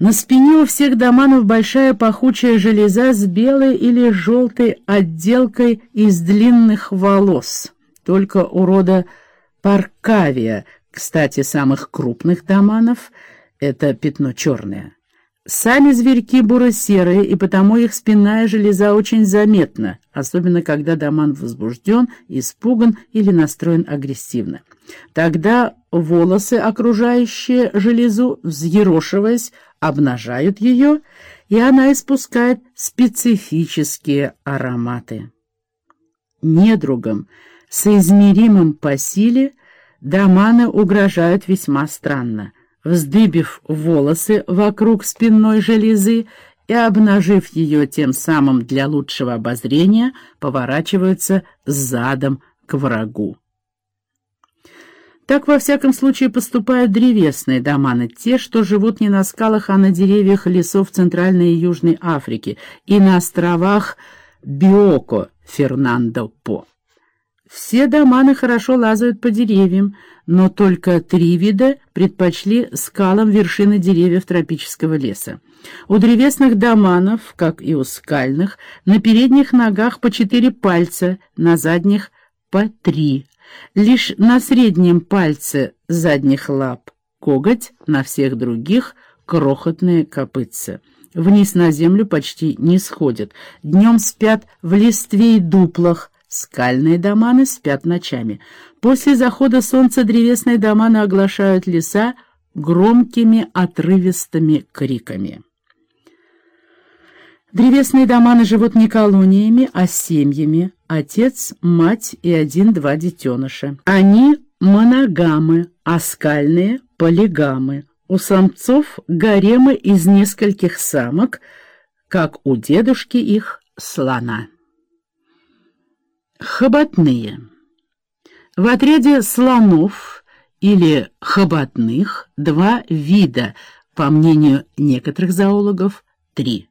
На спине у всех доманов большая пахучая железа с белой или желтой отделкой из длинных волос. Только у рода Паркавия, кстати, самых крупных доманов, это пятно черное. Сами зверьки буро-серые, и потому их спинная железа очень заметна, особенно когда доман возбужден, испуган или настроен агрессивно. Тогда волосы, окружающие железу, взъерошиваясь, обнажают ее, и она испускает специфические ароматы. Недругам, соизмеримым по силе, доманы угрожают весьма странно. Вздыбив волосы вокруг спинной железы и обнажив ее тем самым для лучшего обозрения, поворачиваются задом к врагу. Так, во всяком случае, поступают древесные доманы, те, что живут не на скалах, а на деревьях лесов Центральной и Южной Африки и на островах Биоко, Фернандо По. Все доманы хорошо лазают по деревьям, но только три вида предпочли скалам вершины деревьев тропического леса. У древесных доманов, как и у скальных, на передних ногах по четыре пальца, на задних по три Лишь на среднем пальце задних лап коготь, на всех других крохотные копытца. Вниз на землю почти не сходят. Днем спят в листве и дуплах, скальные доманы спят ночами. После захода солнца древесные доманы оглашают леса громкими отрывистыми криками. Древесные доманы живут не колониями, а семьями. Отец, мать и один-два детеныша. Они моногамы, а скальные — полигамы. У самцов гаремы из нескольких самок, как у дедушки их слона. Хоботные. В отряде слонов или хоботных два вида, по мнению некоторых зоологов, три.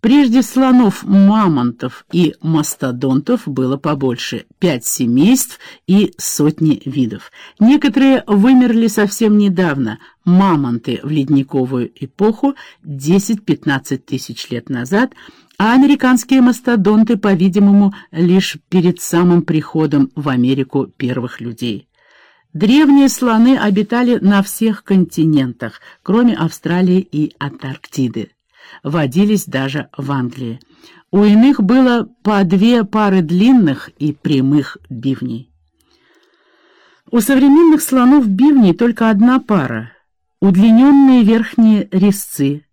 Прежде слонов, мамонтов и мастодонтов было побольше — пять семейств и сотни видов. Некоторые вымерли совсем недавно. Мамонты в ледниковую эпоху 10-15 тысяч лет назад, а американские мастодонты, по-видимому, лишь перед самым приходом в Америку первых людей. Древние слоны обитали на всех континентах, кроме Австралии и Антарктиды водились даже в Англии. У иных было по две пары длинных и прямых бивней. У современных слонов бивней только одна пара — удлиненные верхние резцы.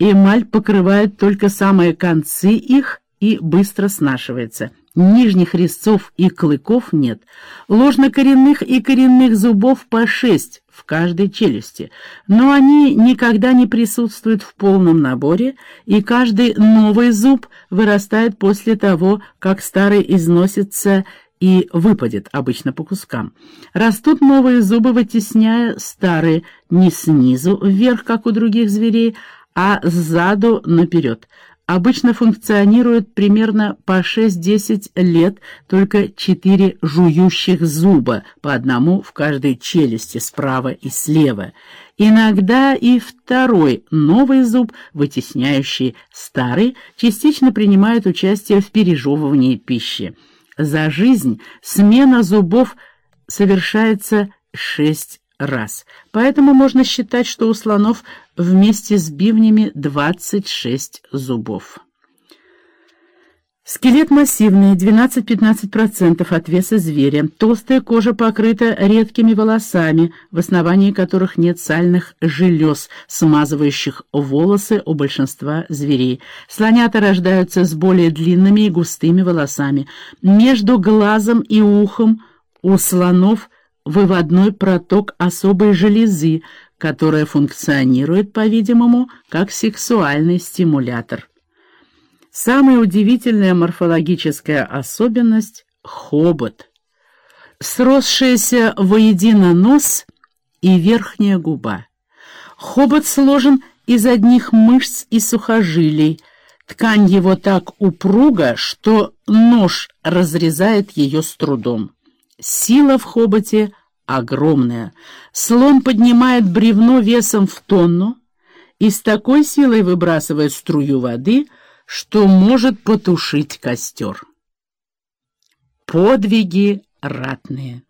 Эмаль покрывает только самые концы их и быстро снашивается. Нижних резцов и клыков нет. Ложнокоренных и коренных зубов по шесть в каждой челюсти, но они никогда не присутствуют в полном наборе, и каждый новый зуб вырастает после того, как старый износится и выпадет, обычно по кускам. Растут новые зубы, вытесняя старые не снизу вверх, как у других зверей, а сзаду наперед обычно функционирует примерно по 6-10 лет только 4 жующих зуба, по одному в каждой челюсти справа и слева. Иногда и второй новый зуб, вытесняющий старый, частично принимает участие в пережевывании пищи. За жизнь смена зубов совершается 6 раз. Поэтому можно считать, что у слонов вместе с бивнями 26 зубов. Скелет массивный, 12-15% от веса зверя. Толстая кожа покрыта редкими волосами, в основании которых нет сальных желез, смазывающих волосы у большинства зверей. Слонята рождаются с более длинными и густыми волосами. Между глазом и ухом у слонов – выводной проток особой железы, которая функционирует, по-видимому, как сексуальный стимулятор. Самая удивительная морфологическая особенность — хобот. Сросшаяся воедино нос и верхняя губа. Хобот сложен из одних мышц и сухожилий. Ткань его так упруга, что нож разрезает ее с трудом. Сила в хоботе огромная. Слон поднимает бревно весом в тонну и с такой силой выбрасывает струю воды, что может потушить костер. Подвиги ратные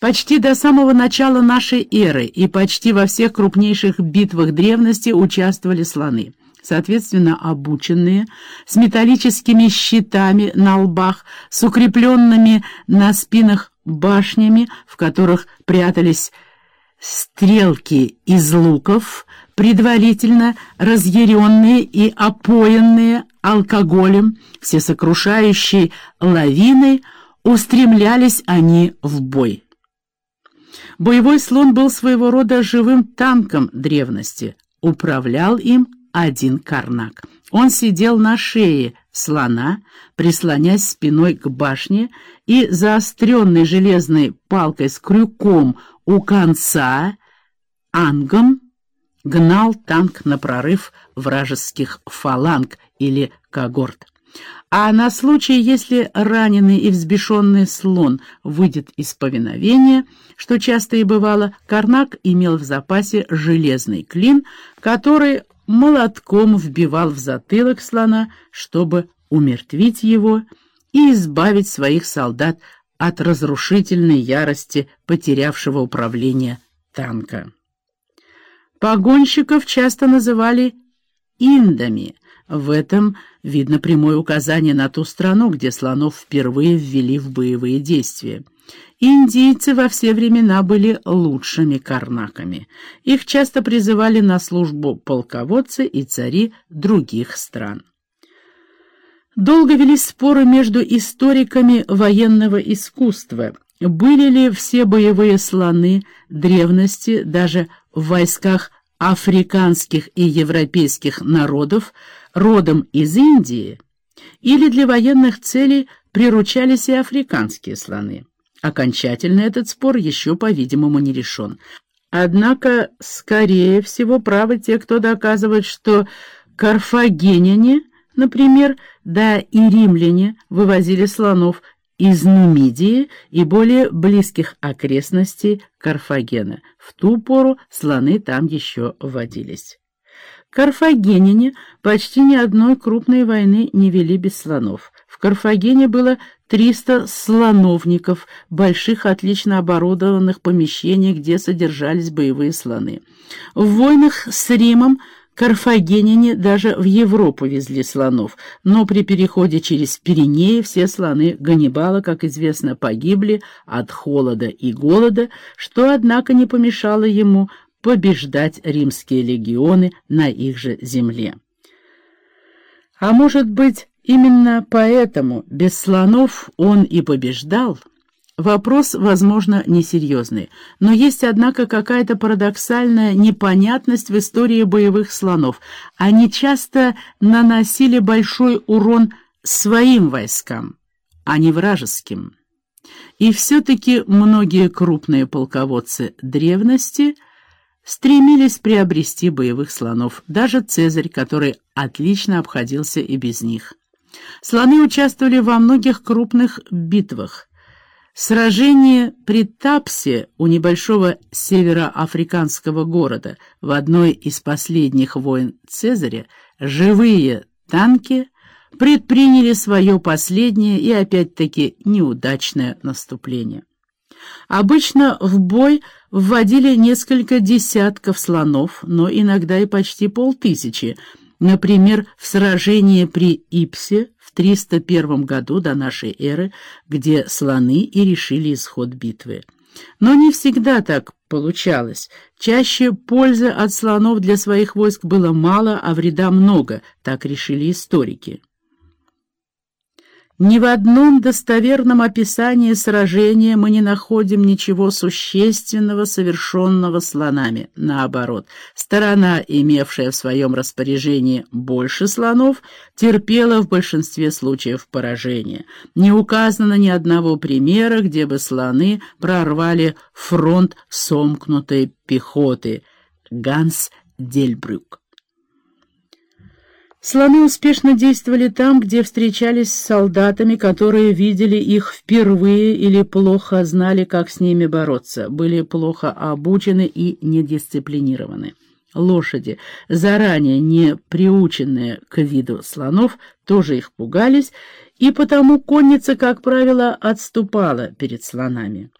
Почти до самого начала нашей эры и почти во всех крупнейших битвах древности участвовали слоны. Соответственно, обученные, с металлическими щитами на лбах, с укрепленными на спинах башнями, в которых прятались стрелки из луков, предварительно разъяренные и опоенные алкоголем, всесокрушающей лавиной, устремлялись они в бой. Боевой слон был своего рода живым танком древности. Управлял им один карнак. Он сидел на шее слона, прислонясь спиной к башне, и заостренной железной палкой с крюком у конца ангом гнал танк на прорыв вражеских фаланг или когорт. А на случай, если раненый и взбешенный слон выйдет из повиновения, что часто и бывало, Карнак имел в запасе железный клин, который молотком вбивал в затылок слона, чтобы умертвить его и избавить своих солдат от разрушительной ярости потерявшего управление танка. Погонщиков часто называли «индами», в этом видно прямое указание на ту страну, где слонов впервые ввели в боевые действия. Индийцы во все времена были лучшими карнаками. Их часто призывали на службу полководцы и цари других стран. Долго велись споры между историками военного искусства. Были ли все боевые слоны древности даже в войсках африканских и европейских народов родом из Индии, или для военных целей приручались и африканские слоны. Окончательно этот спор еще, по-видимому, не решен. Однако, скорее всего, правы те, кто доказывает, что карфагеняне, например, да и римляне вывозили слонов из Нумидии и более близких окрестностей Карфагена. В ту пору слоны там еще водились. Карфагенине почти ни одной крупной войны не вели без слонов. В Карфагене было 300 слоновников, больших отлично оборудованных помещений, где содержались боевые слоны. В войнах с Римом Карфагенине даже в Европу везли слонов, но при переходе через Пиренеи все слоны Ганнибала, как известно, погибли от холода и голода, что, однако, не помешало ему побеждать римские легионы на их же земле. А может быть, именно поэтому без слонов он и побеждал? Вопрос, возможно, несерьезный, но есть, однако, какая-то парадоксальная непонятность в истории боевых слонов. Они часто наносили большой урон своим войскам, а не вражеским. И все-таки многие крупные полководцы древности – стремились приобрести боевых слонов, даже Цезарь, который отлично обходился и без них. Слоны участвовали во многих крупных битвах. Сражение при Тапсе у небольшого североафриканского города в одной из последних войн Цезаря живые танки предприняли свое последнее и опять-таки неудачное наступление. Обычно в бой вводили несколько десятков слонов, но иногда и почти полтысячи. Например, в сражении при Ипсе в 301 году до нашей эры, где слоны и решили исход битвы. Но не всегда так получалось. Чаще пользы от слонов для своих войск было мало, а вреда много, так решили историки. Ни в одном достоверном описании сражения мы не находим ничего существенного, совершенного слонами. Наоборот, сторона, имевшая в своем распоряжении больше слонов, терпела в большинстве случаев поражение. Не указано ни одного примера, где бы слоны прорвали фронт сомкнутой пехоты. Ганс Дельбрюк Слоны успешно действовали там, где встречались с солдатами, которые видели их впервые или плохо знали, как с ними бороться, были плохо обучены и недисциплинированы. Лошади, заранее не приученные к виду слонов, тоже их пугались, и потому конница, как правило, отступала перед слонами.